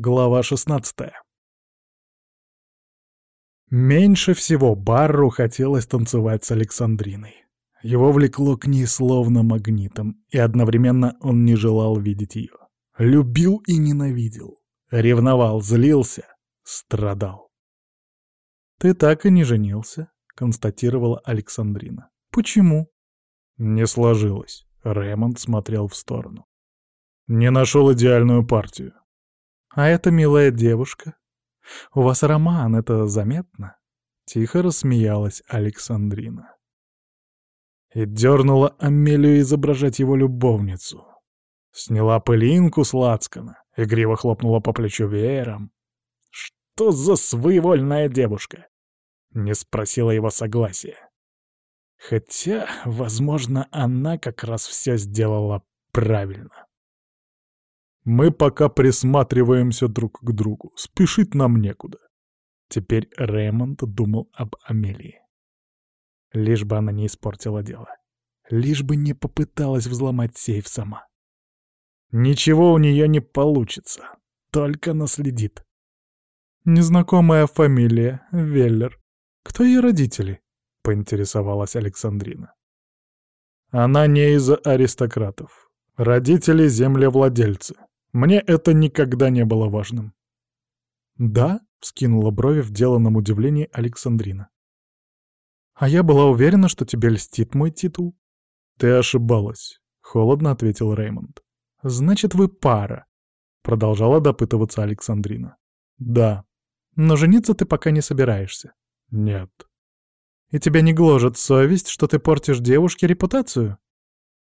Глава 16 Меньше всего Барру хотелось танцевать с Александриной. Его влекло к ней словно магнитом, и одновременно он не желал видеть ее. Любил и ненавидел. Ревновал, злился, страдал. «Ты так и не женился», — констатировала Александрина. «Почему?» Не сложилось. Рэймонд смотрел в сторону. «Не нашел идеальную партию». «А эта милая девушка? У вас роман, это заметно?» Тихо рассмеялась Александрина. И дернула Амелию изображать его любовницу. Сняла пылинку с лацкана, игриво хлопнула по плечу веером. Что за своевольная девушка? Не спросила его согласия. Хотя, возможно, она как раз все сделала правильно. Мы пока присматриваемся друг к другу, спешить нам некуда. Теперь Рэймонд думал об Амелии. Лишь бы она не испортила дело. Лишь бы не попыталась взломать сейф сама. Ничего у нее не получится, только наследит. Незнакомая фамилия, Веллер. Кто ее родители? Поинтересовалась Александрина. Она не из аристократов. Родители — землевладельцы. Мне это никогда не было важным. «Да?» — вскинула брови в деланном удивлении Александрина. «А я была уверена, что тебе льстит мой титул». «Ты ошибалась», — холодно ответил Реймонд. «Значит, вы пара», — продолжала допытываться Александрина. «Да». «Но жениться ты пока не собираешься». «Нет». «И тебя не гложет совесть, что ты портишь девушке репутацию?»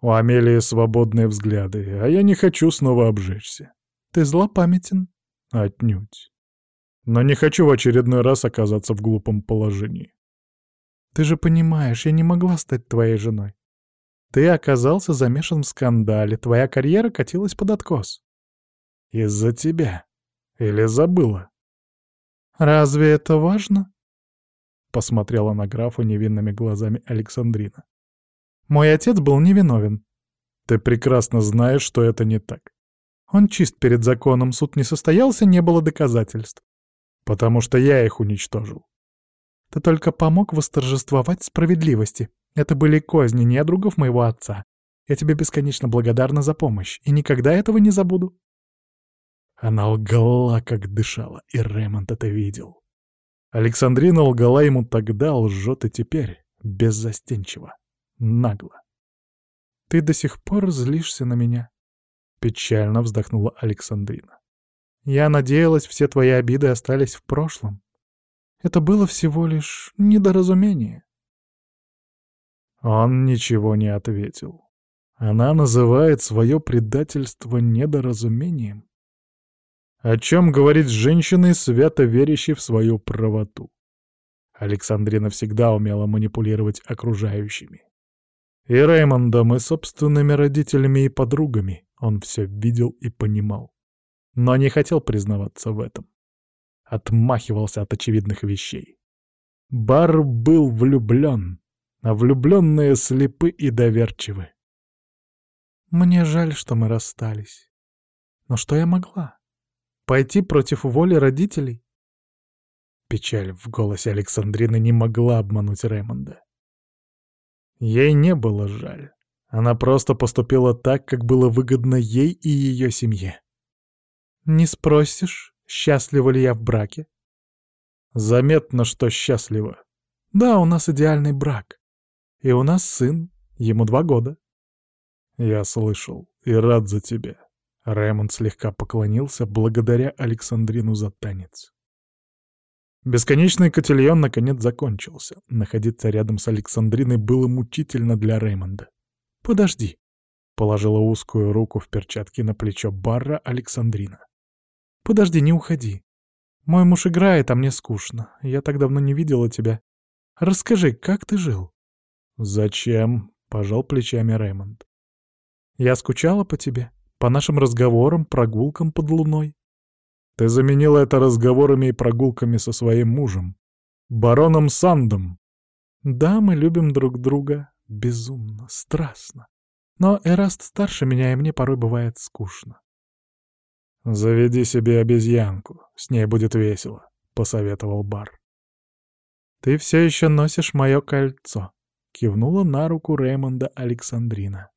«У Амелии свободные взгляды, а я не хочу снова обжечься». «Ты злопамятен?» «Отнюдь. Но не хочу в очередной раз оказаться в глупом положении». «Ты же понимаешь, я не могла стать твоей женой. Ты оказался замешан в скандале, твоя карьера катилась под откос. Из-за тебя. Или забыла? Разве это важно? Посмотрела на графа невинными глазами Александрина. Мой отец был невиновен. Ты прекрасно знаешь, что это не так. Он чист перед законом, суд не состоялся, не было доказательств. Потому что я их уничтожил. Ты только помог восторжествовать справедливости. Это были козни недругов моего отца. Я тебе бесконечно благодарна за помощь, и никогда этого не забуду». Она лгала, как дышала, и Рэймонд это видел. Александрина лгала ему тогда, лжет и теперь, беззастенчиво, нагло. «Ты до сих пор злишься на меня?» — печально вздохнула Александрина. «Я надеялась, все твои обиды остались в прошлом. Это было всего лишь недоразумение». Он ничего не ответил. Она называет свое предательство недоразумением. О чем говорит с женщиной, свято верящей в свою правоту? Александрина всегда умела манипулировать окружающими. И Реймондом, и собственными родителями и подругами он все видел и понимал. Но не хотел признаваться в этом. Отмахивался от очевидных вещей. Бар был влюблен, а влюбленные слепы и доверчивы. Мне жаль, что мы расстались. Но что я могла? Пойти против воли родителей? Печаль в голосе Александрины не могла обмануть Рэймонда. Ей не было жаль. Она просто поступила так, как было выгодно ей и ее семье. «Не спросишь, счастлива ли я в браке?» «Заметно, что счастлива. Да, у нас идеальный брак. И у нас сын, ему два года. Я слышал и рад за тебя. Рэймонд слегка поклонился, благодаря Александрину за танец. Бесконечный котельон наконец закончился. Находиться рядом с Александриной было мучительно для Рэймонда. «Подожди», — положила узкую руку в перчатке на плечо Барра Александрина. «Подожди, не уходи. Мой муж играет, а мне скучно. Я так давно не видела тебя. Расскажи, как ты жил?» «Зачем?» — пожал плечами Рэймонд. «Я скучала по тебе, по нашим разговорам, прогулкам под луной». «Ты заменила это разговорами и прогулками со своим мужем, бароном Сандом». «Да, мы любим друг друга безумно, страстно. Но Эраст старше меня, и мне порой бывает скучно». «Заведи себе обезьянку, с ней будет весело», — посоветовал Бар. «Ты все еще носишь мое кольцо», — кивнула на руку Реймонда Александрина.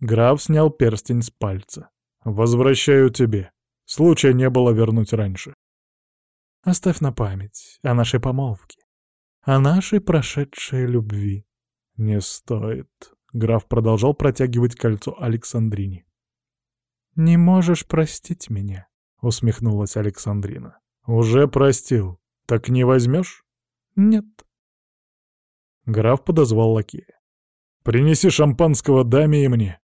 Граф снял перстень с пальца. «Возвращаю тебе. Случая не было вернуть раньше». «Оставь на память о нашей помолвке, о нашей прошедшей любви». «Не стоит», — граф продолжал протягивать кольцо Александрине. «Не можешь простить меня», — усмехнулась Александрина. «Уже простил. Так не возьмешь?» «Нет». Граф подозвал лакея. «Принеси шампанского даме и мне».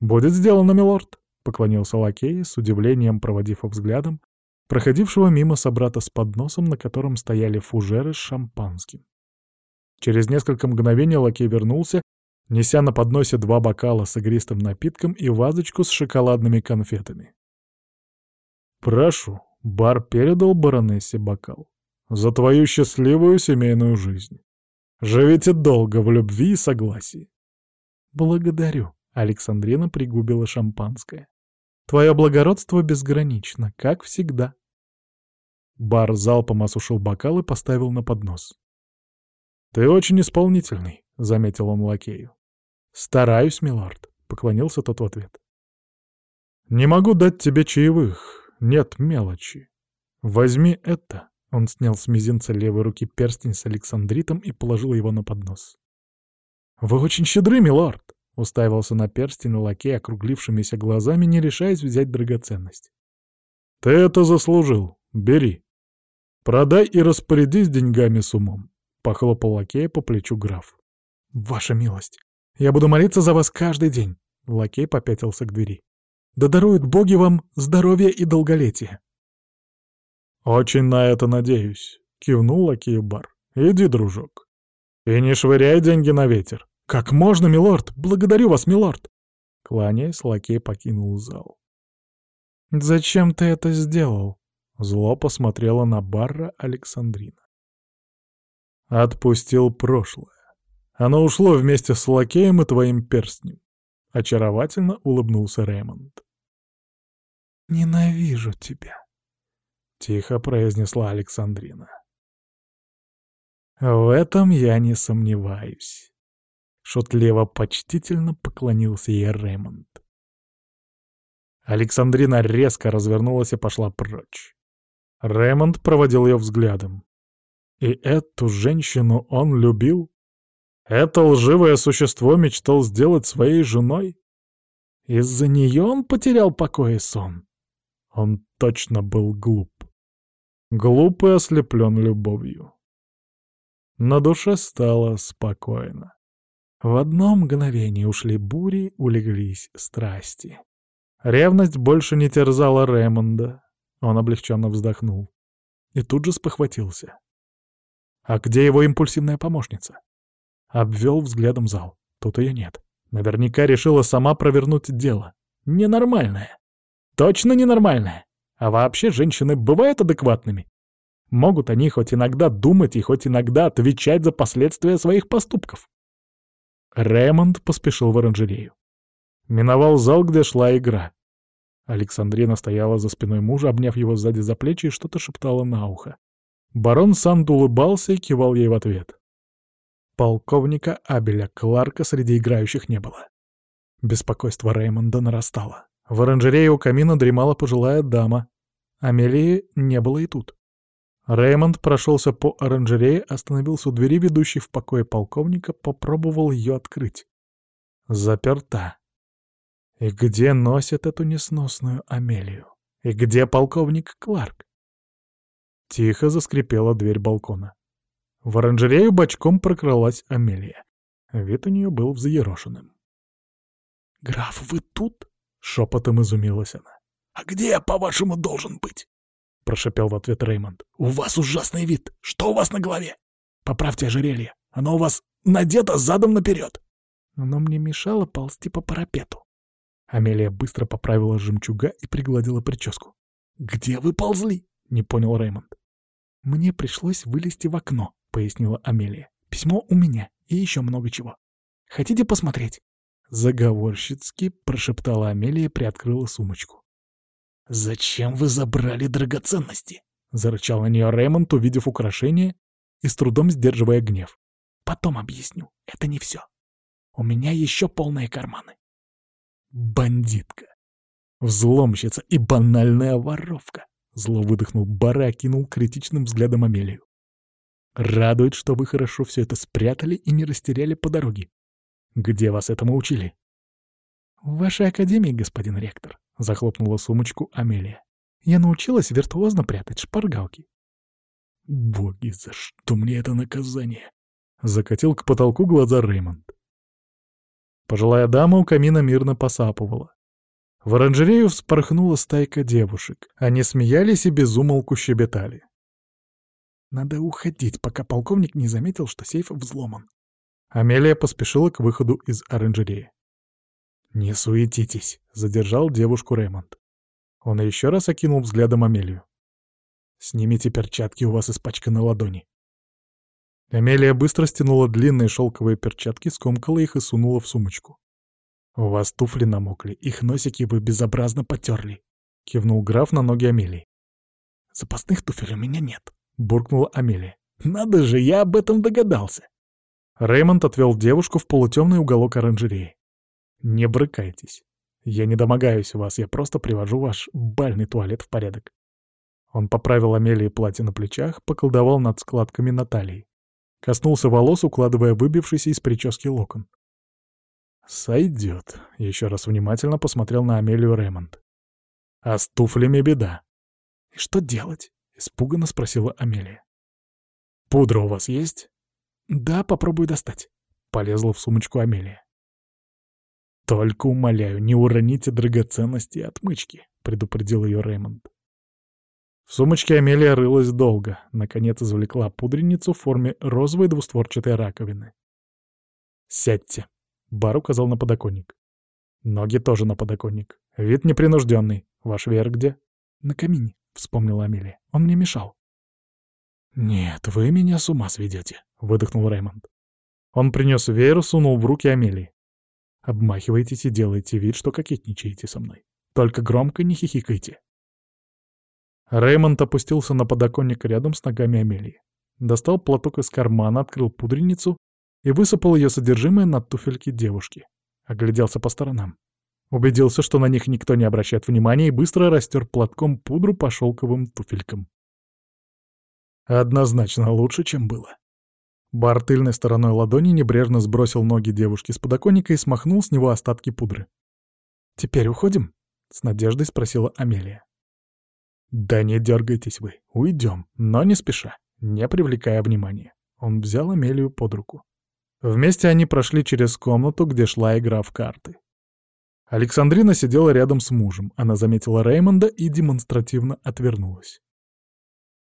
«Будет сделано, милорд», — поклонился лакей, с удивлением проводив взглядом проходившего мимо собрата с подносом, на котором стояли фужеры с шампанским. Через несколько мгновений лакей вернулся неся на подносе два бокала с игристым напитком и вазочку с шоколадными конфетами. «Прошу», — бар передал баронессе бокал, — «за твою счастливую семейную жизнь. Живите долго в любви и согласии». «Благодарю», — Александрина пригубила шампанское. «Твое благородство безгранично, как всегда». Бар залпом осушил бокал и поставил на поднос. «Ты очень исполнительный», — заметил он лакею. «Стараюсь, милорд», — поклонился тот в ответ. «Не могу дать тебе чаевых, нет мелочи. Возьми это». Он снял с мизинца левой руки перстень с Александритом и положил его на поднос. «Вы очень щедры, милорд!» — уставился на перстень лакей округлившимися глазами, не решаясь взять драгоценность. «Ты это заслужил. Бери. Продай и распорядись деньгами с умом», — похлопал лакея по плечу граф. «Ваша милость, я буду молиться за вас каждый день. Лакей попятился к двери. Да даруют боги вам здоровье и долголетие. Очень на это надеюсь, кивнул лакею бар. Иди, дружок. И не швыряй деньги на ветер. Как можно, милорд? Благодарю вас, милорд. Кланяясь, лакей покинул зал. «Зачем ты это сделал?» Зло посмотрела на Барра Александрина. «Отпустил прошлое. Оно ушло вместе с лакеем и твоим перстнем. Очаровательно улыбнулся Рэймонд. «Ненавижу тебя», — тихо произнесла Александрина. «В этом я не сомневаюсь», — шутливо-почтительно поклонился ей Рэймонд. Александрина резко развернулась и пошла прочь. Рэймонд проводил ее взглядом. И эту женщину он любил? Это лживое существо мечтал сделать своей женой? Из-за нее он потерял покой и сон. Он точно был глуп. Глуп и ослеплен любовью. На душе стало спокойно. В одно мгновение ушли бури, улеглись страсти. Ревность больше не терзала Рэймонда. Он облегченно вздохнул. И тут же спохватился. А где его импульсивная помощница? Обвел взглядом зал. Тут ее нет. Наверняка решила сама провернуть дело. Ненормальная. Точно ненормальная. А вообще женщины бывают адекватными. Могут они хоть иногда думать и хоть иногда отвечать за последствия своих поступков. Ремонд поспешил в оранжерею. Миновал зал, где шла игра. Александрина стояла за спиной мужа, обняв его сзади за плечи и что-то шептала на ухо. Барон Санд улыбался и кивал ей в ответ. Полковника Абеля Кларка среди играющих не было. Беспокойство Реймонда нарастало. В оранжерее у камина дремала пожилая дама. Амелии не было и тут. Реймонд прошелся по оранжерее, остановился у двери, ведущей в покое полковника, попробовал ее открыть. Заперта. И где носят эту несносную Амелию? И где полковник Кларк? Тихо заскрипела дверь балкона. В оранжерею бочком прокралась Амелия. Вид у нее был взъерошенным. «Граф, вы тут?» — шепотом изумилась она. «А где я, по-вашему, должен быть?» — прошепел в ответ Реймонд. «У вас ужасный вид! Что у вас на голове? Поправьте ожерелье, оно у вас надето задом наперед!» Оно мне мешало ползти по парапету. Амелия быстро поправила жемчуга и пригладила прическу. «Где вы ползли?» — не понял Реймонд. «Мне пришлось вылезти в окно», — пояснила Амелия. «Письмо у меня и еще много чего. Хотите посмотреть?» Заговорщицки прошептала Амелия и приоткрыла сумочку. «Зачем вы забрали драгоценности?» — зарычал на нее Рэймонд, увидев украшение и с трудом сдерживая гнев. «Потом объясню. Это не все. У меня еще полные карманы». «Бандитка! Взломщица и банальная воровка!» Зло выдохнул Бар и окинул критичным взглядом Амелию. «Радует, что вы хорошо все это спрятали и не растеряли по дороге. Где вас этому учили?» «В вашей академии, господин ректор», — захлопнула сумочку Амелия. «Я научилась виртуозно прятать шпаргалки». «Боги, за что мне это наказание?» — закатил к потолку глаза Реймонд. Пожилая дама у камина мирно посапывала. В оранжерею вспорхнула стайка девушек. Они смеялись и безумолку щебетали. Надо уходить, пока полковник не заметил, что сейф взломан. Амелия поспешила к выходу из оранжереи. «Не суетитесь», — задержал девушку Рэймонд. Он еще раз окинул взглядом Амелию. «Снимите перчатки, у вас испачканы ладони». Амелия быстро стянула длинные шелковые перчатки, скомкала их и сунула в сумочку. «У вас туфли намокли, их носики вы безобразно потерли», — кивнул граф на ноги Амелии. «Запасных туфель у меня нет», — буркнула Амелия. «Надо же, я об этом догадался!» Реймонд отвел девушку в полутемный уголок оранжереи. «Не брыкайтесь. Я не домогаюсь вас, я просто привожу ваш бальный туалет в порядок». Он поправил Амелии платье на плечах, поколдовал над складками на талии. Коснулся волос, укладывая выбившийся из прически локон. «Сойдет», — еще раз внимательно посмотрел на Амелию Ремонт. «А с туфлями беда». «И что делать?» — испуганно спросила Амелия. «Пудра у вас есть?» «Да, попробую достать», — полезла в сумочку Амелия. «Только умоляю, не уроните драгоценности и отмычки», — предупредил ее Рэймонд. В сумочке Амелия рылась долго, наконец извлекла пудреницу в форме розовой двустворчатой раковины. «Сядьте», Бар указал на подоконник. Ноги тоже на подоконник. Вид непринужденный. Ваш веер где? На камине, вспомнила Амелия. Он мне мешал. Нет, вы меня с ума сведете, выдохнул Рэймонд. Он принес веер, сунул в руки Амелии. Обмахивайтесь и делайте вид, что кокетничаете со мной. Только громко не хихикайте. Рэймонд опустился на подоконник рядом с ногами Амелии. Достал платок из кармана, открыл пудреницу и высыпал ее содержимое на туфельки девушки. Огляделся по сторонам. Убедился, что на них никто не обращает внимания, и быстро растер платком пудру по шелковым туфелькам. Однозначно лучше, чем было. Бар тыльной стороной ладони небрежно сбросил ноги девушки с подоконника и смахнул с него остатки пудры. «Теперь уходим?» — с надеждой спросила Амелия. «Да не дергайтесь вы, уйдем, но не спеша, не привлекая внимания». Он взял Амелию под руку. Вместе они прошли через комнату, где шла игра в карты. Александрина сидела рядом с мужем. Она заметила Реймонда и демонстративно отвернулась.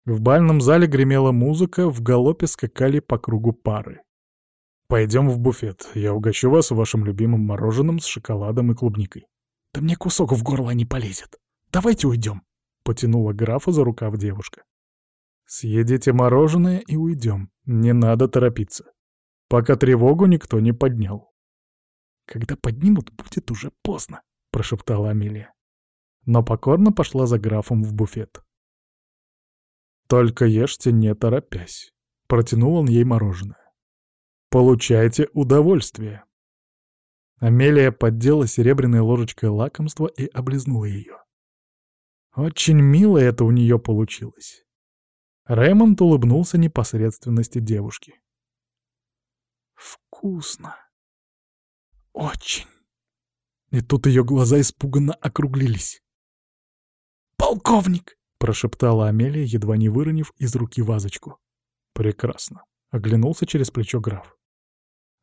В бальном зале гремела музыка, в галопе скакали по кругу пары. «Пойдем в буфет, я угощу вас вашим любимым мороженым с шоколадом и клубникой». «Да мне кусок в горло не полезет. Давайте уйдем», — потянула графа за рукав девушка. «Съедите мороженое и уйдем. Не надо торопиться пока тревогу никто не поднял. «Когда поднимут, будет уже поздно», — прошептала Амелия. Но покорно пошла за графом в буфет. «Только ешьте, не торопясь», — протянул он ей мороженое. «Получайте удовольствие». Амелия поддела серебряной ложечкой лакомство и облизнула ее. Очень мило это у нее получилось. Рэймонд улыбнулся непосредственности девушки. Вкусно. Очень. И тут ее глаза испуганно округлились. «Полковник!» — прошептала Амелия, едва не выронив из руки вазочку. «Прекрасно», — оглянулся через плечо граф.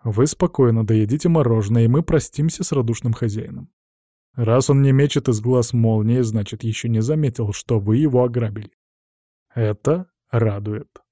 «Вы спокойно доедите мороженое, и мы простимся с радушным хозяином. Раз он не мечет из глаз молнии, значит, еще не заметил, что вы его ограбили. Это радует».